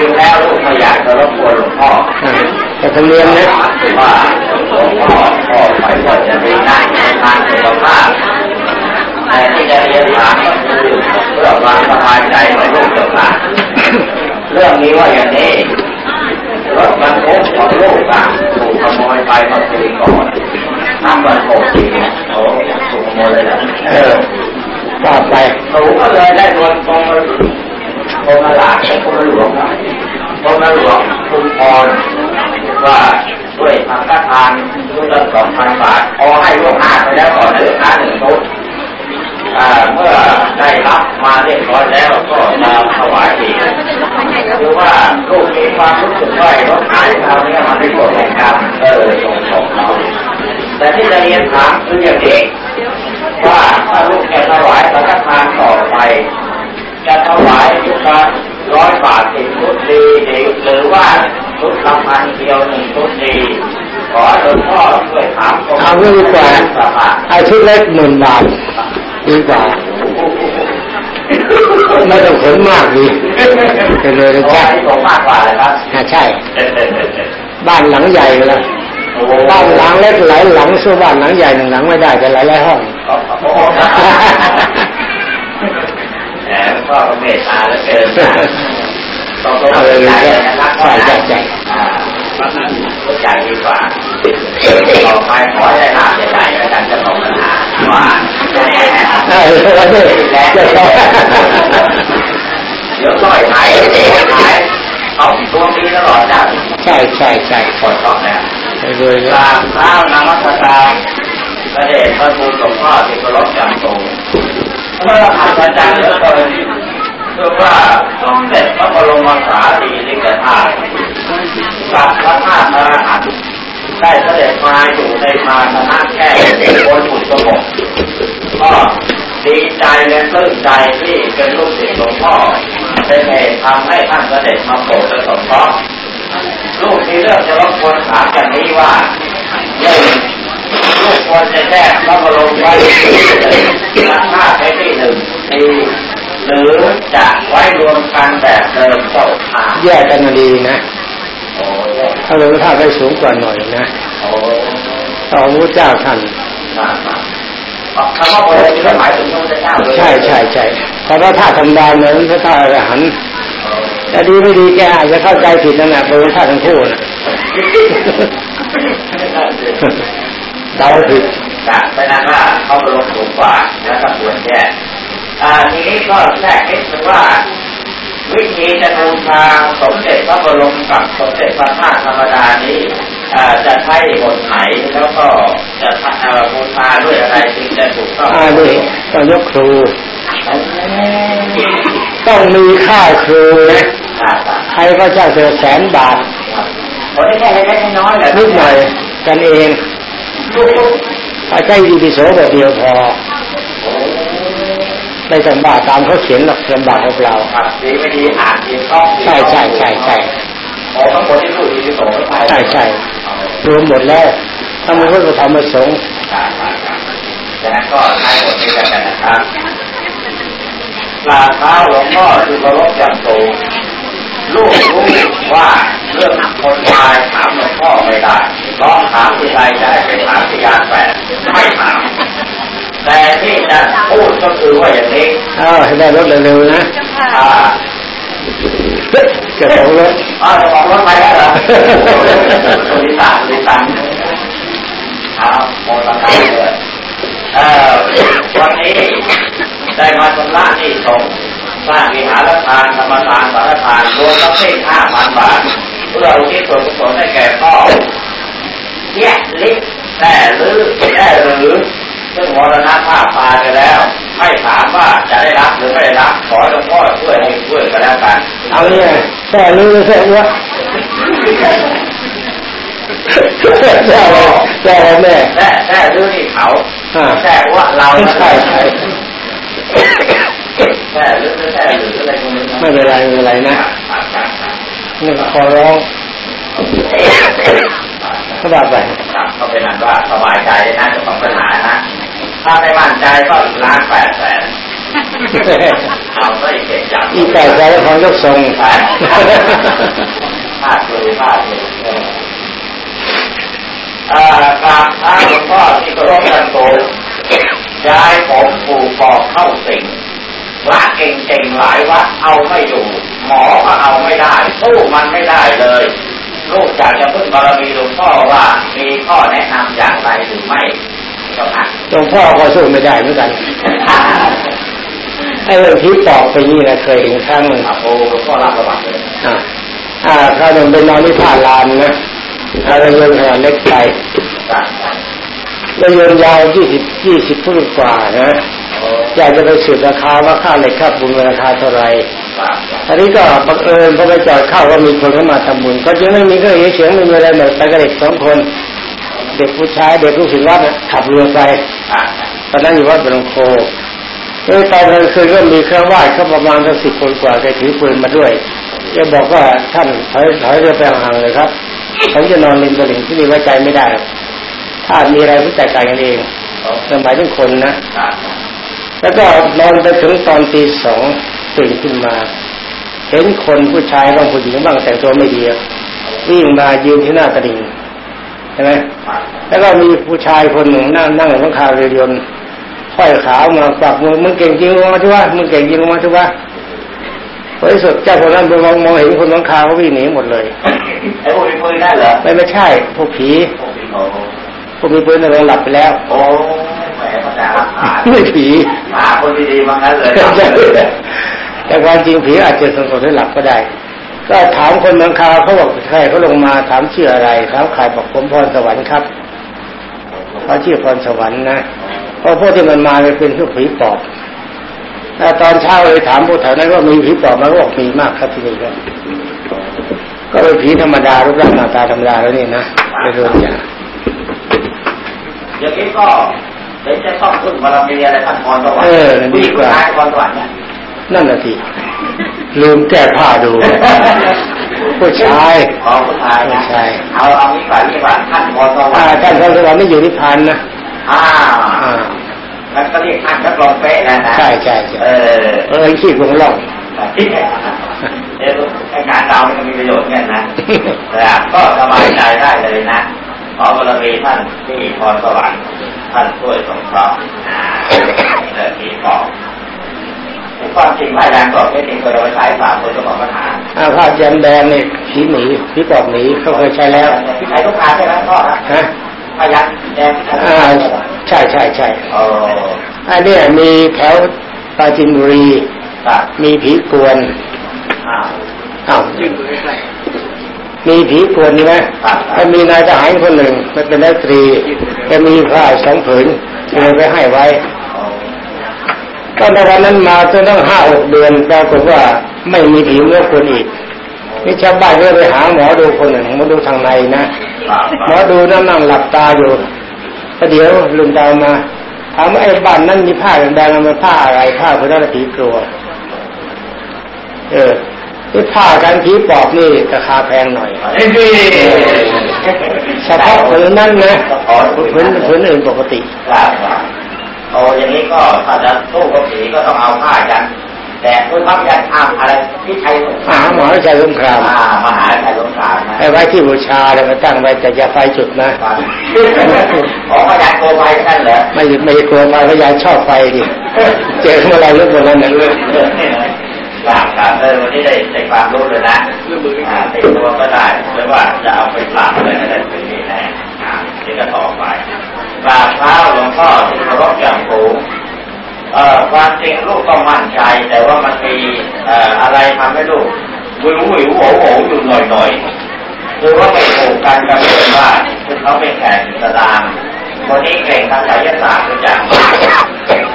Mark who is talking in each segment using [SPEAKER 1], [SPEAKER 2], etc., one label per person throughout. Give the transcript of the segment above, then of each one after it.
[SPEAKER 1] ริงแล้วลูกไม่อยากจะรบกวนหลวงพ่อ
[SPEAKER 2] แต่ธรรมเนียมนะ
[SPEAKER 1] ว่าหลวงพ่อพ่อไปก็จะมีหน้าที่ทางสุขภาพแต่ที่จะเรียนถามก็คือเพื่อความสบายใจของลูกเจ้าค่ะเรื่องนี้ว่าอย่างนี้รถบรรทุกของลูกอะถูกขโมยไปเมื่อปีก่อนน้ำมันโผล่ทีโอ้ถูกขโมยเลยนะ
[SPEAKER 2] เออว่าไป
[SPEAKER 1] หนูก็เลยได้โดนกรม กรมหลาดกรมหลวงครับกรมหลวงคุณพรว่าด้วยทางกทานรุ่นละสองพันบาทพอให้ล่วงหน้าไปแล้วก่อนนะค่าหนึ่งชุดอ่าเมื่อได้รับมาเรียบร้อยแล้วก็มาถวายอีกคือว่าลูกมีความรู้สึกว่ารถหายเราเนี่ยมันไม่กดแห่งกรรมเออส่งของเราแต่ที่จะเรียนถามคืออย่างนี้ว่าถ้าลูกจะถวายสังฆทานต่อไปจะถวาย ละร้อยบาทสิบชุดดีหรือว่าชุดละพันเดียวหนึ่งชุดดีขอหลวงพ่อช่วยถาม
[SPEAKER 2] เอาเรื่องดีกว่าเอาชุดเล็กหมื่นบาทดีกว่าไม่ต้องขนมากดีไปเลยนะ
[SPEAKER 1] ขอ
[SPEAKER 2] จ๊ะ
[SPEAKER 1] ให้ผมมากกว่าเลยครับ
[SPEAKER 2] อ่าใช่ บ้านหลังใหญ่เลยบ้านหลังเล็กหลายหลังสู้บ้านหลังใหญ่หนึ่งหลังไม่ได้จะหลายหลายห้อง
[SPEAKER 1] ขอบคุณ แหมพ่อเมตตาเหลือเกินต้องต้อง
[SPEAKER 2] เอาเลย
[SPEAKER 1] ใจนะครับ
[SPEAKER 2] ใช่ใช่ใช่
[SPEAKER 1] อ่าเข้าใจดีกว่าต่อไปขอได้หน้าใหญ่ๆแล้วกันจะตกปัญหาว่า
[SPEAKER 2] เออแล้วนี่เจ้าของ
[SPEAKER 1] เดี๋ยวต่อยหายหายเอาดวงดีตลอดนะ
[SPEAKER 2] ใช่ใช่ใช่
[SPEAKER 1] กดต่อแล้ว
[SPEAKER 2] ไปเลย
[SPEAKER 1] กราบเท้านมัสการพระเดชพระคุณหลวงพ่อที่เคารพอย่างสูง เมื่ออาจารย์เหลือเกินคือว่าสมเด็จพระบรมสารีริกธาตุกับพระธาตุพระหัตถ์ได้เสด็จมาอยู่ในมาสนะแค่บนบุตรสมบก็ดีใจและปลื้มใจที่เป็นลูกศิษย์หลวงพ่อเป็นเหตุทำให้ท่านเสด็จมาโปรดและสงเคราะห์ลูกที่เลือกจะรบกวนถามอย่างนี้ว่าหนึ่ง ลูกควรจะแยกพระบรมไว้ที่ราคาไปที่หนึ่งปีหรือจะไว้รวมกันแบบเดิมเจ้าทาง
[SPEAKER 2] แยกกันดีนะ
[SPEAKER 1] โอ้
[SPEAKER 2] ถ้าเราถ้าไปสูงกว่าหน่อยนะ
[SPEAKER 1] โอ้
[SPEAKER 2] ต่อพระเจ้าท่าน
[SPEAKER 1] คำว่าบรมก็หมายถึงพระพุทธเจ้าเลย
[SPEAKER 2] ใช่ใช่ใช่แต่ว่าถ้าธรรมดาเหมือนพระธาตุอรหันต์แต่ดีไม่ดีแกอาจจะเข้าใจผิดนั่นแหละเป็นพระธาตุทั้งคู่นะ เดาผิด
[SPEAKER 1] แต่เป็นนั้นว่าเขาบรมสูงกว่าแล้วก็ควรแยกอ่าทีนี้ก็แทรกนิดนึงว่า วิธีจะบูชาสมเด็จพระบรมกับสมเด็จพระธาตุธรรมดานี้อ่าจะใช้บทไหนแล้วก็จะเอ่อบูชาด้วยอะไรจึงจะถูกต้อง
[SPEAKER 2] อ่านี่ต้องยกครู ต้องมีค่าครูนะใครก็จ้างเธอแสนบาท
[SPEAKER 1] คนนี้แค่เล็กๆน้อยๆแหละ
[SPEAKER 2] นิดหน่อยกันเองถ้า ใช้ดีพิโสแบบเดียวพอไม่จำบาตามเขาเขียนหรอกจำบาของเรา
[SPEAKER 1] ครับดีไม่ดีอ่านดีต้อง
[SPEAKER 2] ใช่ใช่ใช่ใช่
[SPEAKER 1] โอ้ทั้งหมดที่พูดดีที่สุดไม่
[SPEAKER 2] ใช่ใช่รวมหมดแล้วถ้ามันก็จะทำมาสงฆ์
[SPEAKER 1] ดังนั้นก็ใช้บทนี้กันนะครับกราบเท้าหลวงพ่อที่เคารพอย่างสูง ลูกรู้ว่าเรื่องคนตายถามหลวงพ่อไม่ได้เพราะถามที่ใดจะได้ไปถามที่ยานแปดไม่ถามแต่ที่จะพูดก็คือว่าอย่างนี้
[SPEAKER 2] อ้าวให้ได้รถเร็วๆนะ
[SPEAKER 1] อ่า
[SPEAKER 2] เกิดของรถ
[SPEAKER 1] อ้าวจะบอกรถไปแล้วเหรอสุริตาสุริตาเอาโมตัสเลยเอ่อวันนี้ได้มาชำระหนี้สงฆ์ สร้างวิหารทานธรรมทานสารทานรวมทั้งสิ้นห้าพันบาทเพื่ออุทิศส่วนกุศลให้แก่พ่อแยกลิบแต่หรือแต่หรือซึ่งมรณภาพตายไปแล้ว ไม่ถามว่าจะได้รับหรือไม่ได้รับขอหลวงพ่อช่วยให้ช่วยกันแล้วกัน
[SPEAKER 2] เอาเนี่ยแค่รู้แค่ว่าแค่อะไรแค่อะไรแม่
[SPEAKER 1] แท้แท้ดื้อนี่เขา
[SPEAKER 2] อ่า
[SPEAKER 1] แท้ว่าเรา
[SPEAKER 2] ใช่ใช่
[SPEAKER 1] แท้หรือแท้หรืออะไรพวกนี้
[SPEAKER 2] ไม่เป็นไรไม่เป็นไรนะนี่ขอร้องก็ได้ไป
[SPEAKER 1] ครับก็เป็นอันว่าสบายใจนะเจ้าของปัญหานะถ้าไม่มั่นใจก็ล้านแปดแสนเอาไม่เก็บจับ
[SPEAKER 2] อีแปดใจของยกทรง
[SPEAKER 1] พลาดเลยพลาดเลยเอ่อกราบพระหลวงพ่อที่เคารพกันโตย้ายผมผูกปอกเข้าสิง พระเก่งๆหลายวัดเอาไม่อยู่ หมอก็เอาไม่ได้สู้มันไม่ได้เลยลูกอยากจะพึ่งบารมีหลวงพ่อว่ามีข้อแนะนำอย่างไรหรือไม่เจ้าค่ะ
[SPEAKER 2] หลวงพ่อก็สู้ไม่ได้เหมือนกันไอ้เรื่องที่ปอกไปนี่นะเคยเห็นครั้งหนึ่ง
[SPEAKER 1] โอ้หลวงพ่อรับประวัติเลย
[SPEAKER 2] อ่าอ่าคราวหนึ่งเป็นนอนที่ท่าลานนะอาเรือนขนาดเล็กไป
[SPEAKER 1] จะ
[SPEAKER 2] เรืนยาวยี่สิบยี่สิบฟุตกว่านะ
[SPEAKER 1] อ
[SPEAKER 2] ยากจะไปสืบราคาว่าค่าเหล็กค่าปูนราคาเท่าไหร่อันนี้ก็บังเอิญพอไปจอดเข้าว่ามีคนเข้ามาทำบุญก็ยังไม่มีเครื่อเสียงไม่มีอะไรเลยไปกับเด็กสองคน เด็กผู้ชายเด็กลูกศิษย์วัดน่ะขับเรือไปตอนนั้นอยู่วัดบางโคเออตอนกลางคืนก็มีเครื่องไหว้เขาประมาณสักสิบคนกว่าแกถือปืนมาด้วยแกบอกว่าท่านถอยถอยเรือไปห่างเลยครับผมจะนอนริมตลิ่งที่นี่ไว้ใจไม่ได้ หรอกถ้ามีอะไรก็จัดการกันเอง
[SPEAKER 1] โอ้
[SPEAKER 2] สมัยทุกคนนะ
[SPEAKER 1] จ้ะ
[SPEAKER 2] แล้วก็นอนไปถึงตอนตีสองตื่นขึ้นมา เห็นคนผู้ชายบ้างผู้หญิงบ้างแต่งตัวไม่ดีอะวิ่งมายืนที่หน้าตลิ่งใช่ไหม
[SPEAKER 1] จ้ะ
[SPEAKER 2] แล้วก็มีผู้ชายคนหนึ่งนั่งนั่งอยู่ข้างคาเรือยนต์ห้อยขาวมาปากมือมึงเก่งจริงลงมาที่ว่ามึงเก่งจริงลงมาที่ว่าพอที่สุดเจ้าคนนั้นไปมองมองเห็นคนข้างคาเขาวิ่งหนีหมดเลย
[SPEAKER 1] ไอ้พวกมีปืนได้เหรอ
[SPEAKER 2] ไม่ไม่ใช่พวกผี
[SPEAKER 1] โอ้
[SPEAKER 2] พวกมีปืนในโรงหลับไปแล้ว
[SPEAKER 1] โอ้แหมพระดาผ่าน
[SPEAKER 2] ไม่ผี
[SPEAKER 1] หาคนดีๆมางั้นเลย
[SPEAKER 2] แต่ความจริงผีอาจจะสงบได้หลับก็ได้ ก็ถามคนเมืองคาเขาบอกใครเขาลงมาถามชื่ออะไรถามใครบอกผมพรสวรรค์ครับเขาชื่อพรสวรรค์นะเพราะพวกที่มันมาเนี่ยเป็นพวกผีปอบถ้าตอนเช้าเลยถามพวกแถวนั้นว่ามีผีปอบไหมาก็บอกมีมากครับที่นี่ครับก็เป็นผีธรรมดารูปร่างหน้าตาธรรมดาแล้วนี่นะไม่รู้อย่าง
[SPEAKER 1] อย่างนี้ก็เดี๋ยวจะต้องพึ่งบารมีอะไรท่านพรสวรรค์
[SPEAKER 2] เออดี
[SPEAKER 1] ผู้หญิง
[SPEAKER 2] ก
[SPEAKER 1] ผู้
[SPEAKER 2] ว่า
[SPEAKER 1] ชายพรสวรรค์เนี่ย
[SPEAKER 2] นั่นน่ะสิลืมแก้ผ้าดูผู้ชาย
[SPEAKER 1] ขอผู้ชายนะ
[SPEAKER 2] ผู้ชาย
[SPEAKER 1] เอาเอานี้ก่อนนี้ก่อนท่านพรสวร
[SPEAKER 2] อ่าร
[SPEAKER 1] ค์
[SPEAKER 2] ท่านพระสวรรค์ไม่อยู่นิพพานนะ
[SPEAKER 1] อ่า
[SPEAKER 2] อ่า
[SPEAKER 1] แล้วก็เรียกท่านก็ลองเป๊ะแล้วนะ
[SPEAKER 2] ใช่ใช่ใช่
[SPEAKER 1] เออ
[SPEAKER 2] เออขี้วงล่อง
[SPEAKER 1] ที่ไหนเออไอ้การเดามันมีประโยชน์เนี่ยนะนะครับก็สบายใจได้เลยนะ ขอบารมีท่านที่พรสวรรค์ท่านช่วยสงเคราะห์อ่าเลิกที่บอกความจริงภายแรงก็ไม่จริงก็เราไปใช้สามคนจะบอกปัญหา
[SPEAKER 2] อาผ้าแยมแดงนี่ผีหนีผีปอบหนีเขาเคยใช้แล้ว
[SPEAKER 1] ที่ใช้ทุกครั้งใช่ไหมพ่อครับ
[SPEAKER 2] ฮะ
[SPEAKER 1] พยัญแดง
[SPEAKER 2] อ่าใช่ใช่ใช่
[SPEAKER 1] โอ้
[SPEAKER 2] อันเนี้ยมีแถวปราจินบุรี
[SPEAKER 1] ครับ
[SPEAKER 2] มีผีกวน
[SPEAKER 1] อ้าว
[SPEAKER 2] อ้าว มีผีกวนนี่ไหม
[SPEAKER 1] ครับ
[SPEAKER 2] แล้วมีนายทหารคนหนึ่งมันเป็นนักตรีแกมีผ้าสองผืนเลยไปให้ไว้ก็ในวันนั้นมาจนตั้งห้าหกเดือนปรากฏว่าไม่มีผีเมื่อคนอีกนี่ชาวบ้านก็ไปหาหมอดูคนหนึ่งมอดูทางในนะหมอดูนั่งนั่งหลับตาอยู่ประเดี๋ยวลืมตามาถามว่าไอ้บ้านนั้นมีผ้าแดงๆมันผ้าอะไรผ้าคนนั้นผีกลัว เออ ที่ผ้ากันผีปอบนี่ราคาแพงหน่อย
[SPEAKER 1] เอ้ยพี่
[SPEAKER 2] เฉพาะผืนนั้นนะผืนผืนอื่นปกติ
[SPEAKER 1] ครับครับโอ้อย่างนี้ก็ถ้าจะสู้กับผีก็ต้องเอาผ้ายันแต่ด้วยพับยันอ้ามอะไรที่ใช้สงค
[SPEAKER 2] ม
[SPEAKER 1] ราม
[SPEAKER 2] หาหมอชัยสงคราม
[SPEAKER 1] อ่ามหาใช้สงครามนะ
[SPEAKER 2] ให้ไว้ที่บูชาเลยมาตั้งไว้แต่อย่าไฟจุดนะ
[SPEAKER 1] ครับขอพยันโกไปนั่นเหรอ
[SPEAKER 2] ไม่ไม่กลัวไฟพยายชอบไฟดิเจอเมื่อไรเรื่องบนนั้นนะ
[SPEAKER 1] เรื่องเรื่องนี่เลยครับครับเออวันนี้ได้ได้ความรู้เลยนะอ่าติดตัวก็ได้หรือว่าจะเอาไปปราบอะไรก็ได้เป็นนี่แน่อ่านี่ก็ต่อไปกราบเท้าหลวงพ่อที่เคารพอย่างสูงเอ่อความจริงลูกต้องมั่นใจ แต่ว่ามันมีเอ่ออะไรทำให้ลูกวิววิวโหโหอยู่หน่อยหน่อยๆคือว่าไม่ถูกกันกับเพื่อนว่าคือเขาเป็นแขกอิสลามคนนี้เก่งทางไสยศาสตร์เป็นอย่างมาก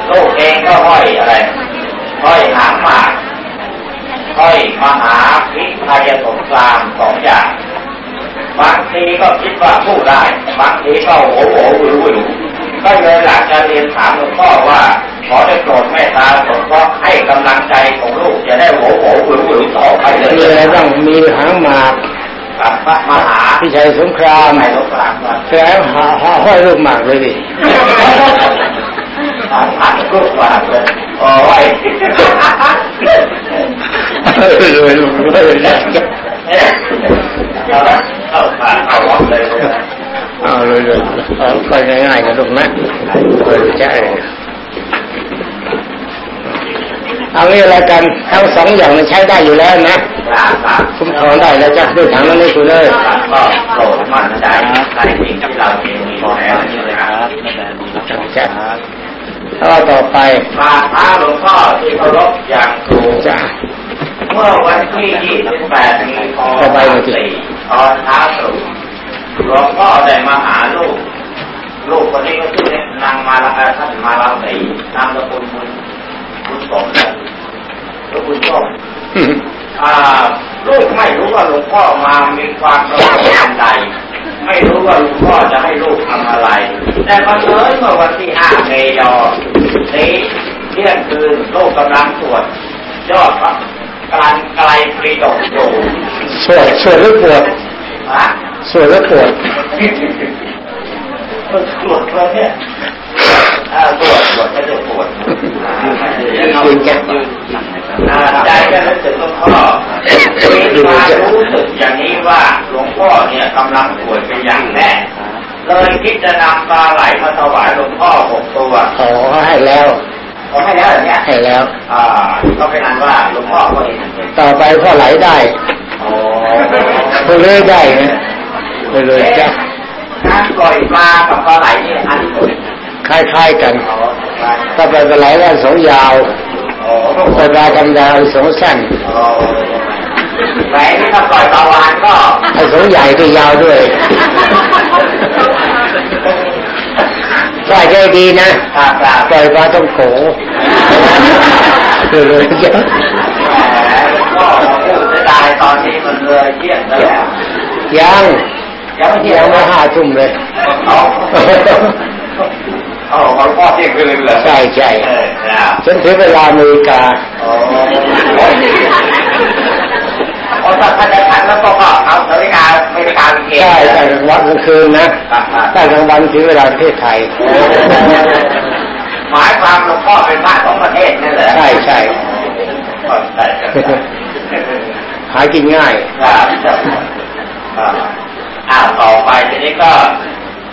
[SPEAKER 1] ลูกเองก็ห้อยอะไรห้อยหางหมาก ห้อยมหาพิพายสงครามสองอย่าง บางทีก็คิดว่าพูดได้ บางทีก็โหโหวิววิวก็เลยหลักจะเรียนถามหลวงพ่อว่า ขอได้โปรดเมตตาสงเคราะห์ให้กำลังใจของลูกจะได้โหโหวิววิวต่อไปเลย
[SPEAKER 2] มีอะไรบ้างมีหางหมาก
[SPEAKER 1] ครับพระมหา
[SPEAKER 2] พี่ชัยสงคราม
[SPEAKER 1] ในสงครามครับ
[SPEAKER 2] แสดงหาห้อยรูปหมากเลยดิ
[SPEAKER 1] ค ผ่านผ่านรูปผ่าเลยโอ้ย
[SPEAKER 2] เลยเลยเลยเลย
[SPEAKER 1] เอาเข้าผ่าเข้าวัดเลย
[SPEAKER 2] เอาเลยเลยเอาก็ง่ายๆนลูกนะเออใช่เอางี้อะไรกันทั้งสองอย่างมันใช้ได้อยู่แล้วนะคุ้มครองได้แล้วจ้ะด้วยถังนั้นนี่คุณเลย
[SPEAKER 1] ก็โปรดมั่นใจในสิ่งที่เราเองมีแล้วนี่เลยครับ
[SPEAKER 2] จ้ะ แล้วต่อไป
[SPEAKER 1] มาท้าหลวงพ่อที่เคารพอย่างสูง
[SPEAKER 2] จ้ะ
[SPEAKER 1] เมื่อวันที่ 28 มีนาคม4ตอนเช้าตรู่หลวงพ่อได้มาหาลูก ลูกคนนี้ก็ชื่อนางมาลาท่านมาลาสีนามสกุลคุณคุณสมเนี่ยหรือคุณโชคอ่าลูกไม่รู้ว่าหลวงพ่อมามีความประสงค์อันใด ไม่รู้ว่าหลวงพ่อจะให้ลูกทำอะไร แต่บังเอิญเมื่อวันที่5เมษายนนี้เที่ยงคืนลูกกำลังสวดยอดพระการไกลปรีดกอยู่
[SPEAKER 2] สวดสวดหรือปวด
[SPEAKER 1] ฮะ
[SPEAKER 2] สวดหรือปวด
[SPEAKER 1] สวดเลยเนี่ยอ่าสวดสวดไม่ได้ปวด
[SPEAKER 2] จริงแก
[SPEAKER 1] อ่า ใจก็นึกถึงหลวงพ่อมีความรู้สึกอย่างนี้ว่าหลวงพ่อเนี่ยกำลังป่วยเป็นอย่างแน่เลยคิดจะนำปลาไหลมาถวายหลวงพ่อหกตัว
[SPEAKER 2] ขอให้แล้ว
[SPEAKER 1] ขอให้แล้วเหรอเนี่ย
[SPEAKER 2] ให้แล้ว
[SPEAKER 1] อ่า ก็เป็นอันว่าหลวงพ่อก็เห็น
[SPEAKER 2] ต่อไปพ่อไหลได้
[SPEAKER 1] โอ้
[SPEAKER 2] ไปเลยได้นะไปเลยจ้ะ
[SPEAKER 1] การปล่อยปลากับปลาไหลนี่อันสุด
[SPEAKER 2] คล้ายๆกัน
[SPEAKER 1] อ๋อ
[SPEAKER 2] ถ้าไปปลาไหลด้านสองยาว
[SPEAKER 1] โอ้
[SPEAKER 2] ปลาธรรมดาสองสั้น
[SPEAKER 1] โอ้แหวนที่ถ้าปล่อยปลาวานก็
[SPEAKER 2] ไอ้สองใหญ่ก็ยาวด้วยก็ใจดีนะ
[SPEAKER 1] ปลาปลา
[SPEAKER 2] ปล่อยปลาต้องโขคือเลยจ้ะ
[SPEAKER 1] แหมก็พูดจะได้ตอนนี้มันเลยเที่ยงแล้ว
[SPEAKER 2] ยัง
[SPEAKER 1] ยังไม่เที่ย
[SPEAKER 2] ยังง
[SPEAKER 1] เล
[SPEAKER 2] ไม่
[SPEAKER 1] ย
[SPEAKER 2] ห้าทุ่มเลย
[SPEAKER 1] เอาเอาของพ่อเที่ยงคืนเลย
[SPEAKER 2] ใช่ใช่
[SPEAKER 1] เออครับ
[SPEAKER 2] ฉันถือเวลาอเมริกา
[SPEAKER 1] โอ้โอ้ถ้าท่านจะทันแล้วก็ก็เอานาฬิกานาฬิกาเกณฑ์
[SPEAKER 2] ใช่แต่กลางวันกลางคืนนะแต่กลางวันถือเวลาประเทศไทย
[SPEAKER 1] หมายความหลวงพ่อเป็นพระของประเทศนั่นแหละ
[SPEAKER 2] ใช่ใช่
[SPEAKER 1] ใช่ครับ
[SPEAKER 2] หากินง่าย
[SPEAKER 1] ครับอ่าต่อไปทีนี้ก็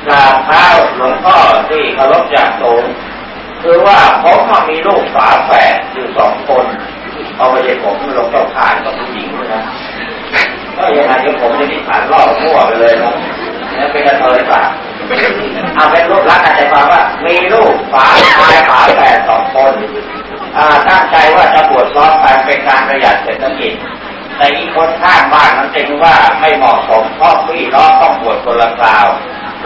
[SPEAKER 1] กราบเท้าหลวงพ่อที่เคารพอย่างสูงคือว่าผมมามีลูกฝาแฝดอยู่สองคนเอาไปเลยผมลงเจ้าขานกับผู้หญิงด้วยนะก็ยังไงเดี๋ยวผมจะนิสานล่อมั่วไปเลยนะแล้วเป็นกระเทยป่ะเอาเป็นรูปรักษณ์ใจความว่า มีลูกฝาชายฝาแฝดสองคนตั้งใจว่าจะบวชซ้อมกันเป็นการประหยัดเศรษฐกิจแต่อีกคนข้างบ้านมันเป็นว่าไม่เหมาะสมเพราะพี่น้องต้องบวชคนละคราว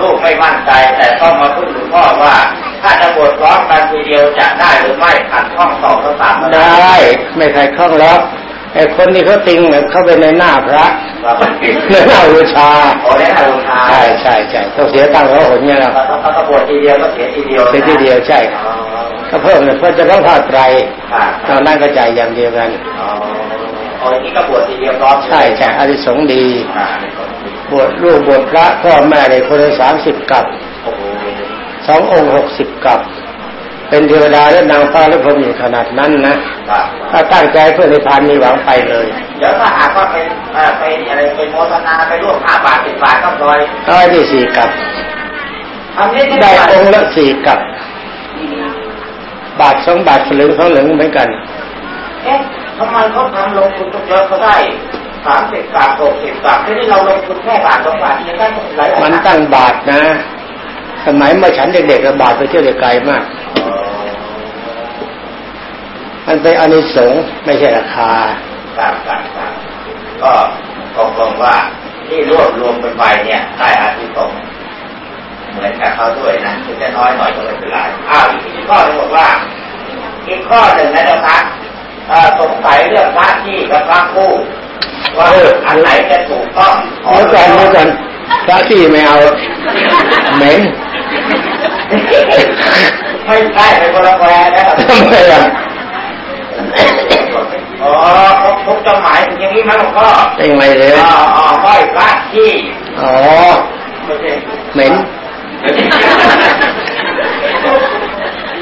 [SPEAKER 1] ลูกไม่มั่นใจ แต่ต้องมาพึ่งหลวงพ่อว่า ถ้าจะบวชพร้อมกันทีเดียวจะได้หรือไม่ขัดข้องต่อพระสาม
[SPEAKER 2] ได้ ไม่ใครคล่องแล้วไอ้คนที่เขาติงเนี่ยเข้าไปในหน้าพระ
[SPEAKER 1] ครับ
[SPEAKER 2] ในหน้าบูชา
[SPEAKER 1] โอ้ได้บูชา
[SPEAKER 2] ใช่ใช่ใช่ต้องเสียตังค์เขาหนเนี่ยนะ
[SPEAKER 1] ถ้าถ้าบวชทีเดียวก็เสียทีเดียว
[SPEAKER 2] เสียทีเดียวใช่
[SPEAKER 1] อ๋อ
[SPEAKER 2] ก็เพิ่มเลยเพื่อจะต้องผ้าไตร
[SPEAKER 1] ครับ
[SPEAKER 2] ตอนนั้นก็จ่ายอย่างเดียวกัน
[SPEAKER 1] อ๋อโอ้ยนี่ก็บวชทีเดียวพร้อม
[SPEAKER 2] ใช่ใช่อานิสงส์ดี
[SPEAKER 1] อ่า
[SPEAKER 2] บวชลูกบวชพระพ่อแม่เลยคนละสามสิบกับ
[SPEAKER 1] โอ้โห
[SPEAKER 2] สององค์หกสิบกับ เป็นเทวดาและนางฟ้าและพรหมอยู่ขนาดนั้นนะ
[SPEAKER 1] ครับ
[SPEAKER 2] ถ้าตั้งใจเพื่อในพานมีหวังไปเลย
[SPEAKER 1] เดี๋ยวถ้าหากว่าเป็นเอ่อเป็นอะไรเป็นโมทนาไปร่วมห้าบาทสิบบาทก็ปล่อย
[SPEAKER 2] เอาไอ้ที่สี่กับ
[SPEAKER 1] ทำนี้ที่
[SPEAKER 2] ได้
[SPEAKER 1] ได้
[SPEAKER 2] องค์ละสี่กับบาทสองบาทสลึงสองเหลึงเหมือนกัน
[SPEAKER 1] เอ๊ะทำไมเขาทำลงทุนเยอะเขาได้ สามสิบบาทหกสิบบาทที่นี่เราลงทุนแค่บาทสองบาทยังได้หลายหลาย
[SPEAKER 2] มันตั้งบาทนะ สมัยเมื่อฉันเด็กๆบาทไปเที่ยวได้ไกลมาก มันเป็นอานิสงส์ไม่ใช่ราคา
[SPEAKER 1] ครับครับครับก็ตกลงว่าที่รวบรวมกันไปเนี่ยได้อาทิสงส์เหมือนกับเขาด้วยนะถึงจะน้อยหน่อยก็ไม่เป็นไรอ้าวอีกข้อหนึงบอกว่าอีกข้อหนึ่งนะเจ้าคะเอ่อสงสัยเรื่องพระที่กับพระคู่ ว่า
[SPEAKER 2] เอออั
[SPEAKER 1] อันไหนจะถูกต้องข
[SPEAKER 2] เมื่อก่อนเมื่อก่อนพระที่ไม่เอาเหม็น
[SPEAKER 1] ไม่ใช่เป็นคนละแควนะ
[SPEAKER 2] ทำไมอะ
[SPEAKER 1] อ๋อทุกจะหมายถึงอย่างนี้ไหมหลวงพ่อ
[SPEAKER 2] เป็นไงเลย
[SPEAKER 1] อ๋ออ๋อห้อยพระที่
[SPEAKER 2] อ๋อ
[SPEAKER 1] ไม่ใช่
[SPEAKER 2] เหม็น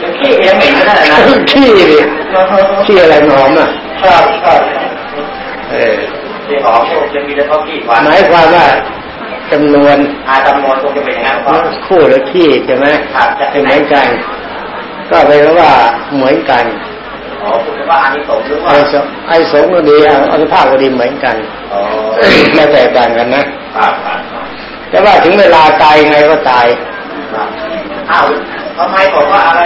[SPEAKER 1] จะคิขี้ยังเหม็นขนาดนั้น
[SPEAKER 2] ขี้ดิขี้อะไรหอมอะ
[SPEAKER 1] ครับครับ
[SPEAKER 2] เออ
[SPEAKER 1] ที่หอมคงจะมีแต่ข้าวขี้ควัน
[SPEAKER 2] หมายความว่าจำนวน
[SPEAKER 1] อาจำนวนคงจะเป็นอย่างนั้นครับ
[SPEAKER 2] คู่หรือขี้ใช่ไหม
[SPEAKER 1] ครับจะ
[SPEAKER 2] เป็นเหมือนกัน ก็แปลว่าเหมือนกัน
[SPEAKER 1] อ๋อคุณว่าอันนี้สงหรือว่า
[SPEAKER 2] ไอ้สงไอ้สงก็ดีอนุภาพก็ดีเหมือนกัน
[SPEAKER 1] อ๋อ
[SPEAKER 2] ไม่แตกต่างกันนะ
[SPEAKER 1] ครับครับครับ
[SPEAKER 2] แต่ว่าถึงเวลาตายไงก็ตาย
[SPEAKER 1] ครับอ้าวทำไมบอกว่าอะไร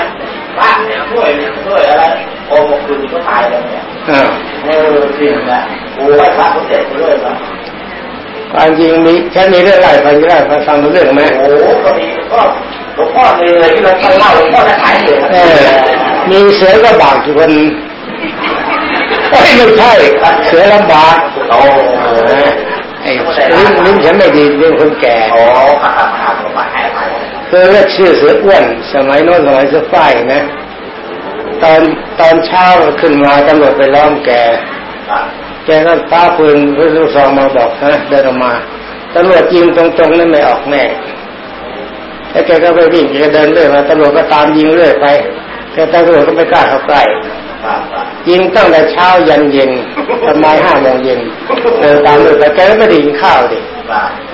[SPEAKER 1] พระเนี่ยช่วยช่วยอะไรโอ้โหคืนก็ตายแล้วเนี่ย
[SPEAKER 2] อ่า
[SPEAKER 1] เออจริงนะ โอ้ยพระเขาเจ็บเลยนะ
[SPEAKER 2] ความจริงมีฉันมีเรื่องอะไรฟังได้ฟังฟังรู้เรื่องไหม
[SPEAKER 1] โอ้โหก็มีก็หลวงพ่อเลยที่เราเคยเล่าหลวงพ่อจะขายเลย
[SPEAKER 2] เออมีเสือกระบากอยู่คนเอ้ยไม่ใช่เสือลำบาก
[SPEAKER 1] โอ้
[SPEAKER 2] เออไอ้ลิ้นลิ้นฉันไม่ดีเรื่องคนแก่
[SPEAKER 1] โหขาดขาดลงมาให้ไป
[SPEAKER 2] คือเรียกชื่อเสืออ้วน สมัยโน้นสมัยเสือฝ้ายนะตอนตอนเช้าขึ้นมาตำรวจไปล้อมแก
[SPEAKER 1] ครับ
[SPEAKER 2] แกก็ป้าปืนลูกซองมาบอกนะเดินออกมาตำรวจยิงตรงๆนั่นไม่ออกแน่แล้วแกก็ไปวิ่งแกเดินเรื่อยมาตำรวจก็ตามยิงเรื่อยไปแต่ตำรวจก็ไม่กล้าเข้าใกล้ยิงตั้งแต่เช้ายันเย็นประมาณห้าโมงเย็นเดินตามเลยไปแกก็ไม่ได้กินข้าวดิ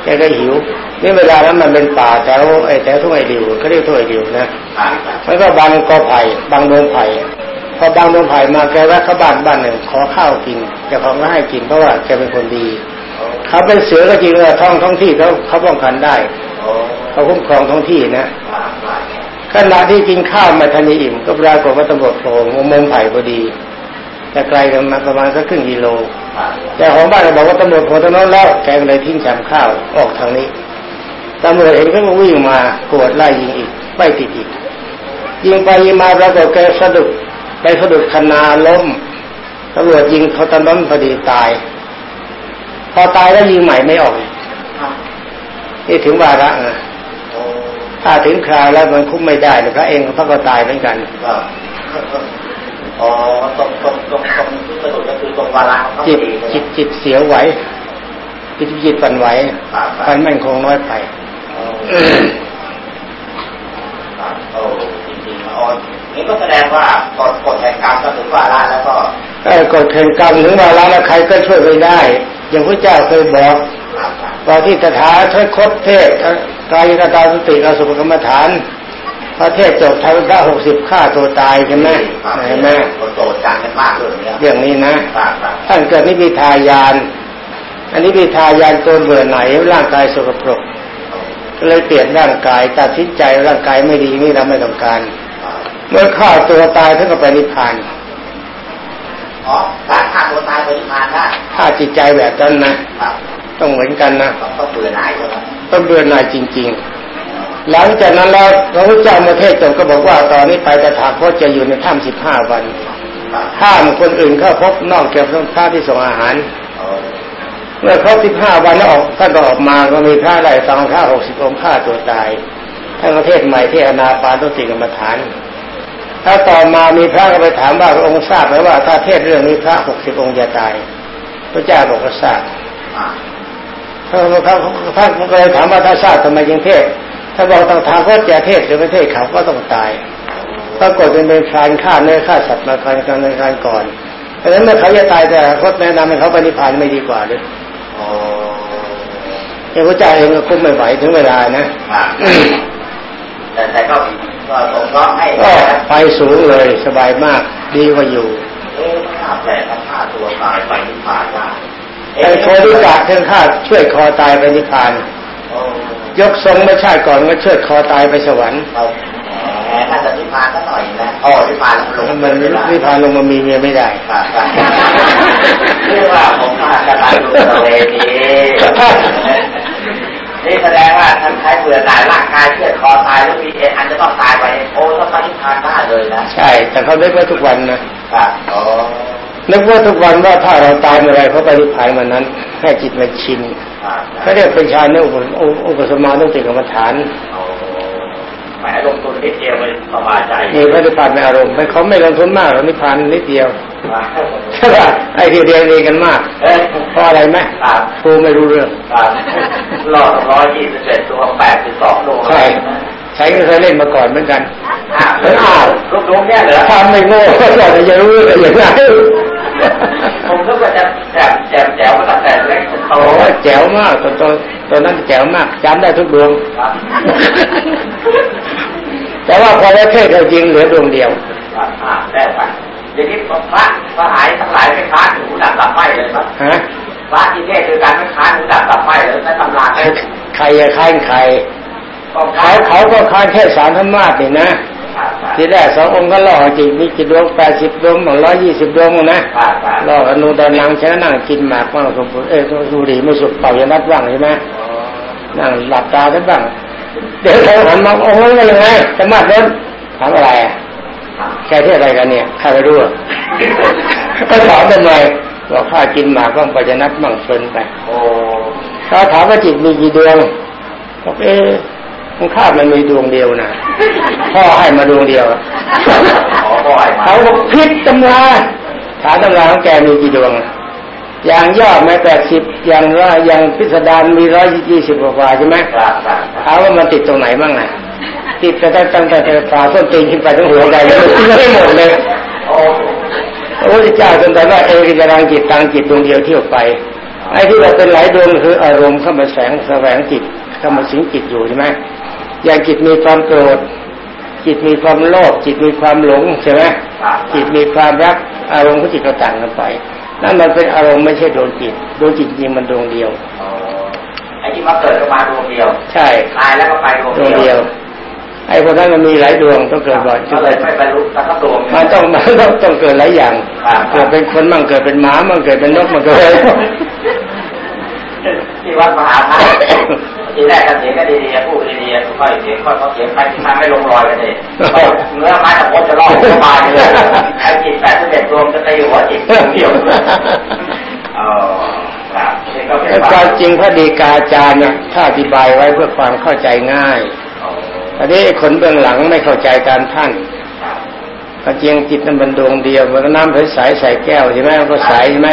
[SPEAKER 2] แกก็หิว นี่เวลานั้นมันเป็นป่าแถวไอ้แถวทุ่งไอ้ดิวเขาเรียกทุ่งไอ้ดิวนะมันก็บางกอไผ่บางดงไผ่ อบางดงไผ่มาแกแวะเข้าบ้านบ้านหนึ่งขอข้าวกินเจ้าของก็ให้กินเพราะว่าแกเป็นคนดีเขาเป็นเสือก็จริงแต่ท้องท้องที่เขาเขาป้องกันได้เขาคุ้มครองท้องที่นะขณะที่กินข้าวมาทันอิ่มก็ปรากฏว่าตำรวจโผล่งมงไผ่พอดีแต่ไกลกันมาประมาณสักครึ่งกิโลแต่ของบ้านก็บอกว่าตำรวจโผล่ตรงนั้นแล้วแกเลยทิ้งชามข้าวออกทางนี้ตำรวจเห็นก็วิ่งมากวดไล่ยิงอีกไม่ติดอีกยิงไปยิงมาปรากฏแกสะดุด ไปสะดุดคนาล้มตำรวจยิงเขาตอนนั้นพอดีตาย พอตายแล้วยิงใหม่ไม่ออกนี่ถึงวาระนะ
[SPEAKER 1] โอ้
[SPEAKER 2] ถ้าถึงคราวแล้วมันคุ้มไม่ได้เลยพระเองพระก็ตายเหมือนกัน
[SPEAKER 1] อ๋อตรงตรงตรงตรงสะดุดก็คือตรงวาระของเขา
[SPEAKER 2] จิต
[SPEAKER 1] ดีเลย
[SPEAKER 2] จิตจิตเสียไหวจิตจิตฝันไหว
[SPEAKER 1] ครับค
[SPEAKER 2] ฝัน
[SPEAKER 1] บ
[SPEAKER 2] มั่นคงน้อยไป
[SPEAKER 1] ครับโอ้จริงๆอ๋อ นี่ก็แสดงว่ากฎกฎแห่งกรรมก็ถึงวาระแล้วก็
[SPEAKER 2] เออกฎแห่งกรรมถึงวาระแล้วใครก็ช่วยไม่ได้ อย่างพระเจ้าเคยบอก
[SPEAKER 1] ครับครับ
[SPEAKER 2] ว่าที่ตถาคตเทศกายกตาสติอสุภกรรมฐานพระเทศจบทำพระหกสิบฆ่าตัวตายใช่ไหม
[SPEAKER 1] ครับ
[SPEAKER 2] เห็นไหม
[SPEAKER 1] คนโจทย์จังกันมากเรื่องเนี้ย
[SPEAKER 2] เรื่องนี้นะ
[SPEAKER 1] ครับครับ
[SPEAKER 2] ท่านเกิดนิพพิทายาน อันนี้พิทายานตัวเบื่อไหนร่างกายสกปรกก็เลยเปลี่ยนร่างกายตัดสินใจร่างกายไม่ดีนี่เราไม่ต้องการ เมื่อฆ่าตัวตายท่านก็ไปนิพพาน
[SPEAKER 1] อ๋อการฆ่าตัวตายไปนิพพานได้
[SPEAKER 2] ฆ่าจิตใจแบบนั้นนะ
[SPEAKER 1] ครับ
[SPEAKER 2] ต้องเหมือนกันนะ
[SPEAKER 1] ต้องต้องเบื่อหน่ายใช่ไหม
[SPEAKER 2] ต้องเบื่อหน่ายจริง ๆ หลังจากนั้นแล้วพระพุทธเจ้ามาเทศน์จบก็บอกว่าตอนนี้ไปตถาคตจะอยู่ในถ้ำสิบห้าวัน
[SPEAKER 1] ครับ
[SPEAKER 2] ห้ามคนอื่นเข้าพบนอกจากพระที่ส่งอาหาร
[SPEAKER 1] อ๋อ
[SPEAKER 2] เมื่อครบสิบห้าวันแล้วออกท่านก็ออกมาก็มีพระไล่ฟังพระหกสิบองค์ฆ่าตัวตายท่านประเทศใหม่ที่อนาปานตุติกรรมฐาน ถ้าต่อมามีพระก็ไปถามว่าพระองค์ทราบไหมว่าถ้าเทศเรื่องนี้พระหกสิบองค์จะตาย พระเจ้าบอกว่าทราบ
[SPEAKER 1] อ่า
[SPEAKER 2] พระพระพระก็เลยถามว่าถ้าทราบทำไมยังเทศถ้าบอกต้องถามว่าจะเทศหรือไม่เทศเขาก็ต้องตายปรากฏเป็นเป็นพรานฆ่าเนื้อฆ่าสัตว์มาการการในการก่อนเพราะฉะนั้นเมื่อเขาจะตายแต่คตแนะนำให้เขาไปนิพพานไม่ดีกว่าหรือ
[SPEAKER 1] อ๋อ
[SPEAKER 2] เจ้าพระเจ้าเองก็คุ้มไม่ไหวถึงเวลานะ
[SPEAKER 1] ครับแต่แต่ก็ก็ สงเคราะห์ให้
[SPEAKER 2] ก็ไปสูงเลยสบายมาก ดีกว่าอยู่
[SPEAKER 1] เอ๊ะไม่ทราบแต่ถ้าฆ่าตัวตายไปนิพพานได้
[SPEAKER 2] ไอ้โคดิกะเท่งฆ่าช่วยคอตายไปนิพพาน
[SPEAKER 1] โอ้
[SPEAKER 2] ยกทรงไม่ชาติก่อนก็ช่วยคอตายไปสวรรค์
[SPEAKER 1] เราแหมน่าจะนิพพานก็หน่อยนะอ๋อนิพพานลง
[SPEAKER 2] มันนิพพานลงมามีเมียไม่ได้
[SPEAKER 1] ครับครับเรียกว่าผมมากระตายดูตะเวที นี่แสดงว่าท่านใช้เบื่อหน่ายร่างกายเชื่อดคอตายแล้วมีเอ็นอันจะต้องตายไปโอ้ต้องไปนิพพานได้เลยนะ
[SPEAKER 2] ใช่ แต่เขานึกว่าทุกวันนะครับ
[SPEAKER 1] อ๋อ
[SPEAKER 2] นึกว่าทุกวันว่าถ้าเราตายเมื่อไรเขาไปนิพพานวันนั้นแค่จิตมันชิน
[SPEAKER 1] ครับ
[SPEAKER 2] เขาเรียกเป็นฌานในอุปอุปสมานุติกรรมฐาน
[SPEAKER 1] โอ้แหมลงทุนนิดเดียวมันสบายใจ
[SPEAKER 2] มีพระนิพพานในอารมณ์ไม่เขาไม่ลงทุนมากหรอกนิพพานนิดเดียว
[SPEAKER 1] ครับ
[SPEAKER 2] ใช่ป่ะไอ้ที่เรียนเรียนกันมาก
[SPEAKER 1] เอ้ย
[SPEAKER 2] เพราะอะไรไหม
[SPEAKER 1] ครับ
[SPEAKER 2] ครูไม่รู้เรื่อง
[SPEAKER 1] ครับรอดร้อยยี่สิบเอ็ดตัวแปดสิบสองตัว
[SPEAKER 2] ใช่ใช้ก็เคยเล่นมาก่อนเหมือนกัน
[SPEAKER 1] คอ้าว
[SPEAKER 2] อ้าว
[SPEAKER 1] ลูกดวงเนี่ยเหรอ
[SPEAKER 2] ถ้าไม่โง่ก็อยากจะรู้แต่อย่างนั้น
[SPEAKER 1] ผมก็ว่าจะแจ๋วแจ๋วแจ๋วมาตั้งแต่เล็กจนโต
[SPEAKER 2] โอ้แจ๋วมากตอนตอนตอนนั้นแจ๋วมากจำได้ทุกดวง
[SPEAKER 1] ครับ
[SPEAKER 2] แต่ว่าพอได้เทศจริงเหลือดวงเดียว
[SPEAKER 1] ครับอ่าได้ไปอย่างนี้พระพระหายทั้งหลายไม่ค้านหูดับตับไหมเลยครับ
[SPEAKER 2] ฮะ
[SPEAKER 1] พระที่เทศคือการไม่ค้านหูดับตับไหมเลยในตำราเนี่ย
[SPEAKER 2] ใครจะค้านใคร
[SPEAKER 1] ก็
[SPEAKER 2] เขา
[SPEAKER 1] ค้าน
[SPEAKER 2] เขาก็ค้านแค่สามธรรมาสนี่นะ
[SPEAKER 1] ครับครับ
[SPEAKER 2] ทีแรกสององค์ก็ล่อจริงมีกี่ดวงแปดสิบดวงบางร้อยยี่สิบดวงนะครับ
[SPEAKER 1] ครับ
[SPEAKER 2] ล่ออนุดานังฉันนั่งกินหมากบ้างสมบูรณ์เอ้ยสูรีไม่สุดเป่ายานัดบ้างใช่ไหมนั่งหลับตาได้บ้างเดี๋ยวเขาหันมาโอ้โหว่ายังไงธรรมาสนั้นถามอะไรอะแค่ที่อะไรกันเนี่ยข้าไม่รู้อะก็ถามทำไมบอกข้ากินหมากบ้างปัจจนัดบ้างเฟินไป
[SPEAKER 1] โอ้
[SPEAKER 2] เขาถามว่าจิตมีกี่ดวงบอกเอ๊ะ ของข้ามันมีดวงเดียวนะพ่อให้มาดวงเดียว
[SPEAKER 1] ขอบ่อยมา
[SPEAKER 2] เขาบอกพิษตำราถามตำราของแกมีกี่ดวง อย่างย่อแม้แปดสิบอย่างว่าอย่างพิสดารมีร้อยยี่สิบกว่าใช่ไหม
[SPEAKER 1] ครับครับครับ
[SPEAKER 2] ถามว่ามันติดตรงไหนบ้างนะติดแต่ตั้งตั้งแต่ฝ่าส้นตีนขึ้นไปทั้งหัวใจเลยไม่หมดเลย
[SPEAKER 1] โอ้
[SPEAKER 2] พระพุทธเจ้าจนแต่ว่าเอกจรังจิตตังจิตดวงเดียวเที่ยวไปไอ้ที่เราเป็นหลายดวงคืออารมณ์เข้ามาแสงแสวงจิตเข้ามาสิงจิตอยู่ใช่ไหม อย่างจิตมีความโกรธจิตมีความโลภจิตมีความหลงใช่ไหม
[SPEAKER 1] ครับ
[SPEAKER 2] จิตมีความรักอารมณ์ของจิตก็ต่างกันไปนั่นมันเป็นอารมณ์ไม่ใช่ดวงจิตดวงจิตจริงมันดวงเดียว
[SPEAKER 1] โอ้ไอ้ที่มาเกิดก็มาดวงเดียว
[SPEAKER 2] ใช่
[SPEAKER 1] ตายแล้วก็ไปดวง
[SPEAKER 2] ดวง
[SPEAKER 1] เดี
[SPEAKER 2] เดี
[SPEAKER 1] ย
[SPEAKER 2] ยววไอ้คนนั้นมันมีหลายดวงต้องเกิดบ่อย
[SPEAKER 1] ก็เลยไม่บรรลุสักดวง
[SPEAKER 2] มันต้องมันต้องต้องเกิดหลายอย่างเกิดเป็นคนมั่งเกิดเป็นหมามั่งเกิดเป็นนกมั่งเกิด
[SPEAKER 1] ที่วัดมหาธาตุทีแรกก็เสียงก็ดีๆพูดดีๆค่อยเสียงค่อยเขาเสียงไปที่มาไม่ลงรอยกันเลยเนื้อไม้ตะโพนจะล่อเข้ามาเลยไอ้จิตแปดสิบเอ็ดดวงจะตีหัวจิตเดียวอ๋อครับนี่ก็เป็น
[SPEAKER 2] แต่ความจริงพระดีกาจารย์เนี่ยถ้าอธิบายไว้เพื่อความเข้าใจง่ายอันนี้คนเบื้องหลังไม่เข้าใจการท่าน ความจริงจิตนั้นมันดวงเดียวมือนกับน้ำใสๆใส่แก้วใช่ไหมมันก็ใสใช่ไหม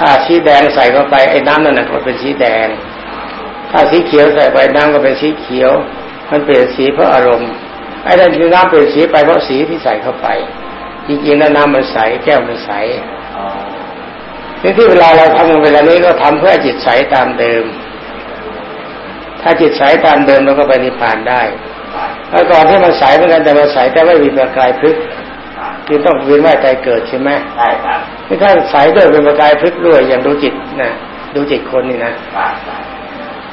[SPEAKER 2] ถ้าสีแดงใส่เข้าไปไอ้น้ำนั่นน่ะก็เป็นสีแดง ถ้าสีเขียวใส่ไปน้ำก็เป็นสีเขียว มันเปลี่ยนสีเพราะอารมณ์ไอ้นั่นคือน้ำเปลี่ยนสีไปเพราะสีที่ใส่เข้าไป จริงๆแล้วน้ำมันใสแก้วมันใสที่ที่เวลาเราทำเวลานี้ก็ทำเพื่อจิตใสตามเดิม ถ้าจิตใสตามเดิมเราก็ไปนิพพานได้แล้วก่อนที่มันใสเหมือนกันแต่มันใสแต่ไม่มีประกายพลึก คือต้องเวียนว่ายตายเกิดใช่ไหม
[SPEAKER 1] ใช่ครับ
[SPEAKER 2] ไม่ถ้าใสด้วยเป็นประกายพลึกษ์ด้วยอย่างดูจิตนะดูจิตคนนี่นะ
[SPEAKER 1] ครับ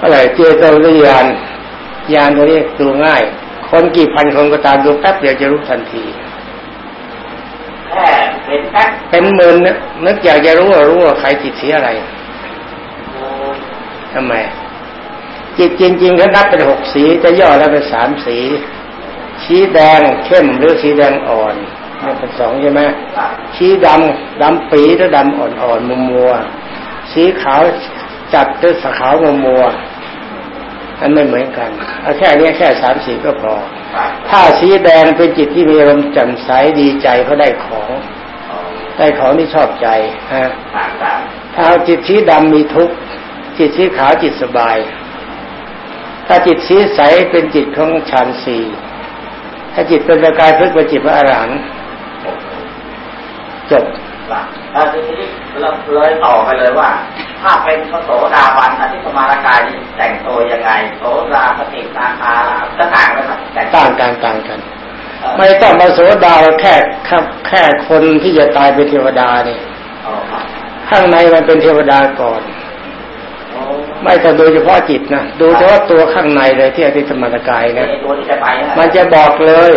[SPEAKER 2] อะไรเจโตวิญญาณญาณตัวนี้ดูง่าย คนกี่พันคนก็ตามดูแป๊บเดียวจะรู้ทันที
[SPEAKER 1] แค่เป็นแป๊บ
[SPEAKER 2] เป็นหมื่นนึกนึกอยากจะรู้ว่ารู้ว่าใครจิตสีอะไรทำไม จิตจริงๆเขานับเป็นหกสีจะย่อแล้วเป็นสามสี สีแดงเข้มหรือสีแดงอ่อน นี่เป็นสองใช่ไหมสีดำดำปีหรือดำอ่อนๆมัวมัวๆสีขาวจัดหรือสขาวมัวมัวๆอันไม่เหมือนกันเอาแค่นี้แค่สามสีก็พอ ถ้าสีแดงเป็นจิตที่มีอารมณ์แจ่มใสดีใจเขาได้ของ ได้ของที่ชอบใจฮะถ้าเอาจิตสีดำมีทุกข์จิตสีขาวจิตสบาย ถ้าจิตสีใสเป็นจิตของฌานสี่ถ้าจิตเป็นประกายพฤกษ์เป็นจิตพระอรหันต์ จบ
[SPEAKER 1] ครับแล้วทีนี้เราเลยต่อไปเลยว่า ถ้าเป็นพระโสดาบันอธิสมารกายนี่แต่งตัวยังไงโสดาสติตาคาละจะต่างกันไหมแต่ง
[SPEAKER 2] ต่างกันต่างกัน
[SPEAKER 1] เอ่อ
[SPEAKER 2] ไม่ต้องมาโสดาแค่แค่แค่คนที่จะตายเป็นเทวดาเนี่ย
[SPEAKER 1] อ๋อครับ
[SPEAKER 2] ข้างในมันเป็นเทวดาก่อน
[SPEAKER 1] โอ้
[SPEAKER 2] ไม่ต้องดูเฉพาะจิตนะดูเฉพาะตัวข้างในเลยที่อธิสมารกายนะ
[SPEAKER 1] ไอ้ตัวที่จะไปนะ
[SPEAKER 2] มันจะบอกเลย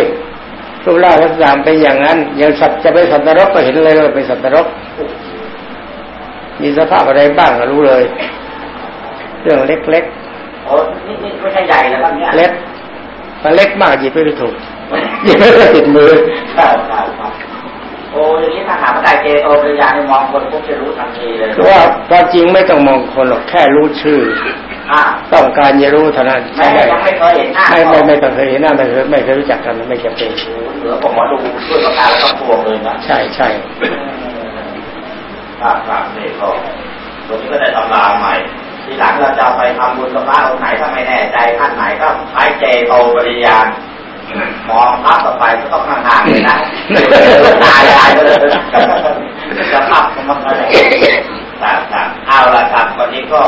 [SPEAKER 2] รูปร่างลักษณะเป็นอย่างนั้นอย่างสัตว์จะไปสัตว์นรกก็เห็นเลยว่าเป็นสัตว์นรก มีสภาพอะไรบ้างก็รู้เลย เรื่องเล็ก
[SPEAKER 1] โอ้นี่นี่ไม่ใช่ใหญ่แล้วครับเนี่ย
[SPEAKER 2] ๆเล็กมันเล็กมากหยิบไม่ไปถูกหยิบไม่ไปติดมือ
[SPEAKER 1] ครับครับครับโอ้อย่างนี้ถ้าหาพระไตรเจโตปริยานี่มองคนปุ๊บจะรู้ทันทีเลย
[SPEAKER 2] คือว่าความจริงไม่ต้องมองคนหรอกแค่รู้ชื่อ
[SPEAKER 1] อ่า
[SPEAKER 2] ต้องการจะรู้เท่านั้น
[SPEAKER 1] ไม่
[SPEAKER 2] ใช่ไหม
[SPEAKER 1] ยังไม่เคยเห็นหน้า
[SPEAKER 2] ไม่ไม่ไม่ต้องเคยเห็นหน้าไม่เคยไม่เคยรู้จักกันไม่จำเป็น
[SPEAKER 1] เหลือผมมาดูด้วยประการแล้วก็พวงเลยนะ
[SPEAKER 2] ใช่ใช่
[SPEAKER 1] ครับครับนี่ก็ตัวนี้ก็ได้ตำราใหม่ ทีหลังเราจะเอาไปทำบุญกับพระองค์ไหนถ้าไม่แน่ใจท่านไหนก็ใช้เจโตปริยานมองภาพต่อไปก็ต้องห่างๆเลยนะตายตายเลยจะภาพมันอะไรครับครับเอาละครับวันนี้ก็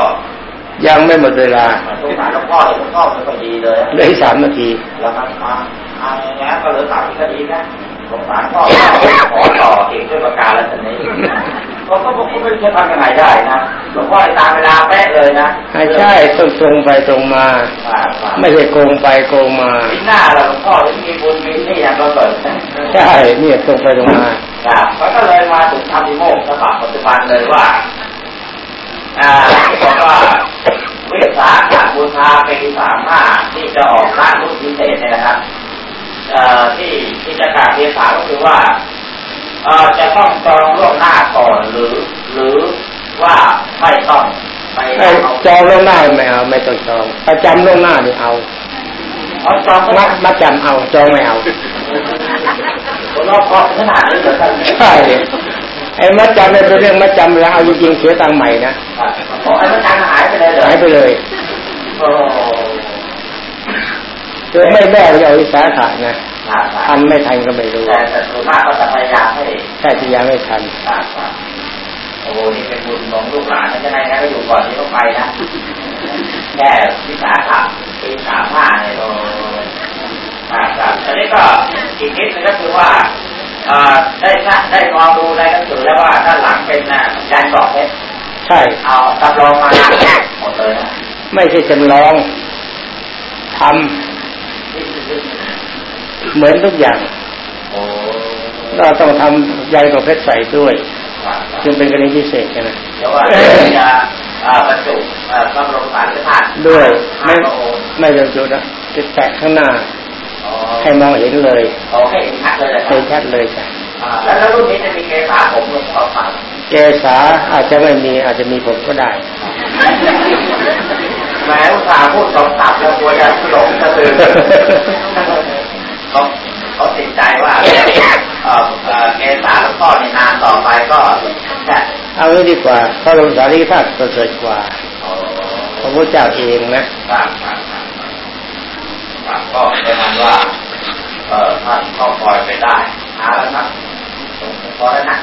[SPEAKER 2] ยังไม่หมดเวลา
[SPEAKER 1] สงสารหลวงพ่อหลวงพ่อไม่ค่อยดีเลย
[SPEAKER 2] เหลืออีกสามนาที
[SPEAKER 1] แล้วครับมาเอาอย่างนี้ก็เหลือสามคดีนะสงสารพ่อขอต่ออีกด้วยประการแล้วทีนี้ก็ก็ก็ไม่รู้จะทำยังไงได้นะหลวงพ่อตามเวลาแป๊ะเลยนะ
[SPEAKER 2] ให้ใช่ต้องตรงไปตรงมา
[SPEAKER 1] ครับครับ
[SPEAKER 2] ไม่ใช่โกงไปโกงมา
[SPEAKER 1] ปีหน้าเราหลวงพ่อจะมีบุญมีนี่อย่างเราเปิด
[SPEAKER 2] ใช่เนี่ยตรงไปตรงมา
[SPEAKER 1] ครับก็เลยมาถึงทำนิโมกฉบับปัจจุบันเลยว่า อ่าที่บอกว่า วิสาขบูชาปีสามห้าที่จะออกร้านรุ่นพิเศษเนี่ยนะครับเอ่อที่ที่จะกราบเรียนถามก็คือว่าเอ่อจะต้องจองล่วงหน้าก่อนหรือ หรือว่าไม่ต้องไป
[SPEAKER 2] ไอ้
[SPEAKER 1] เอา
[SPEAKER 2] จองล่วงหน้าไม่เอาไม่ต้องจองประจำล่วงหน้านี่เอา
[SPEAKER 1] เอาจองก็
[SPEAKER 2] มัดมัดจำเอาจองไม่เอา
[SPEAKER 1] รอบครอบขนาดนี้เหรอท่าน
[SPEAKER 2] ใช่ ไอ้มัดจำเนี่ยเป็นเรื่องมัดจำแล้วเอาจริงๆเสียตังค์ใหม่นะ
[SPEAKER 1] โอ้ไอ้มันจางหายไปเลยเหรอ
[SPEAKER 2] หายไปเลย
[SPEAKER 1] โอ้
[SPEAKER 2] คือไม่แน่จะเอาวิสาขะนะ
[SPEAKER 1] ครับค
[SPEAKER 2] ทั
[SPEAKER 1] รับ
[SPEAKER 2] นไม่ทันก็ไม่รู้
[SPEAKER 1] แต่แต่ส่วนมากก็จะพยายามให้
[SPEAKER 2] ใช่ที่ยังไม่ทัน
[SPEAKER 1] ครับครับโอ้โหนี่เป็นบุญของลูกหลานนะจะไงนะก็อยู่ก่อนที่ต้องไปนะแค่วิสาขะปีสามห้าเนี่ยโอ้ครับครับอันนี้ก็อีกนิดนึงก็คือว่าเอ่อ ได้ทราบได้มองดูในหนังสือแล้วว่าด้านหลังเป็นนะยานเกาะเพชร
[SPEAKER 2] ใช่
[SPEAKER 1] เอาจำลองมาหมดเลยนะ
[SPEAKER 2] ไม่ใช่จำลองทำเหมือนทุกอย่าง
[SPEAKER 1] โอ้
[SPEAKER 2] เราต้องทำใยกับเพชรใส่ด้วย
[SPEAKER 1] ครับ
[SPEAKER 2] จึงเป็นกรณีพิเศษกันนะ
[SPEAKER 1] เดี๋ยวว่าจะเอ่อบรรจุเอ่อพระบรมสารีริกธาตุ
[SPEAKER 2] ด้วย
[SPEAKER 1] ไม่
[SPEAKER 2] ไม่ไม่ต้องจุดนะจะแตะข้างหน้า
[SPEAKER 1] อ๋อ
[SPEAKER 2] ให้มองเห็นเลย
[SPEAKER 1] โอให้เห็นชัดเลยนะค
[SPEAKER 2] เห็
[SPEAKER 1] รับ
[SPEAKER 2] นชัดเลยจ้ะ
[SPEAKER 1] อ่าแล้วแล้วรุ่นนี้จะมีเกสาผมหลวงพ่อฝัง
[SPEAKER 2] เกษาอาจจะไม่มีอาจจะมีผมก็ได้
[SPEAKER 1] แม้อุตส่าห์พูดสองสับแล้วกลัวจะหลงจะตื่นเขาเขาติดใจว่าเอ่อเอ่อเกสาหลวงพ่อในนานต่อไปก็จะ
[SPEAKER 2] เอางี้ดีกว่าพระบรมสารีริกธาตุประเสริฐกว่าพระพุทธเจ้าเองนะ
[SPEAKER 1] ครับ ครับก็แนะนำว่า เออท่านก็ปล่อยไปได้หาแล้วครับพอแล้วนะ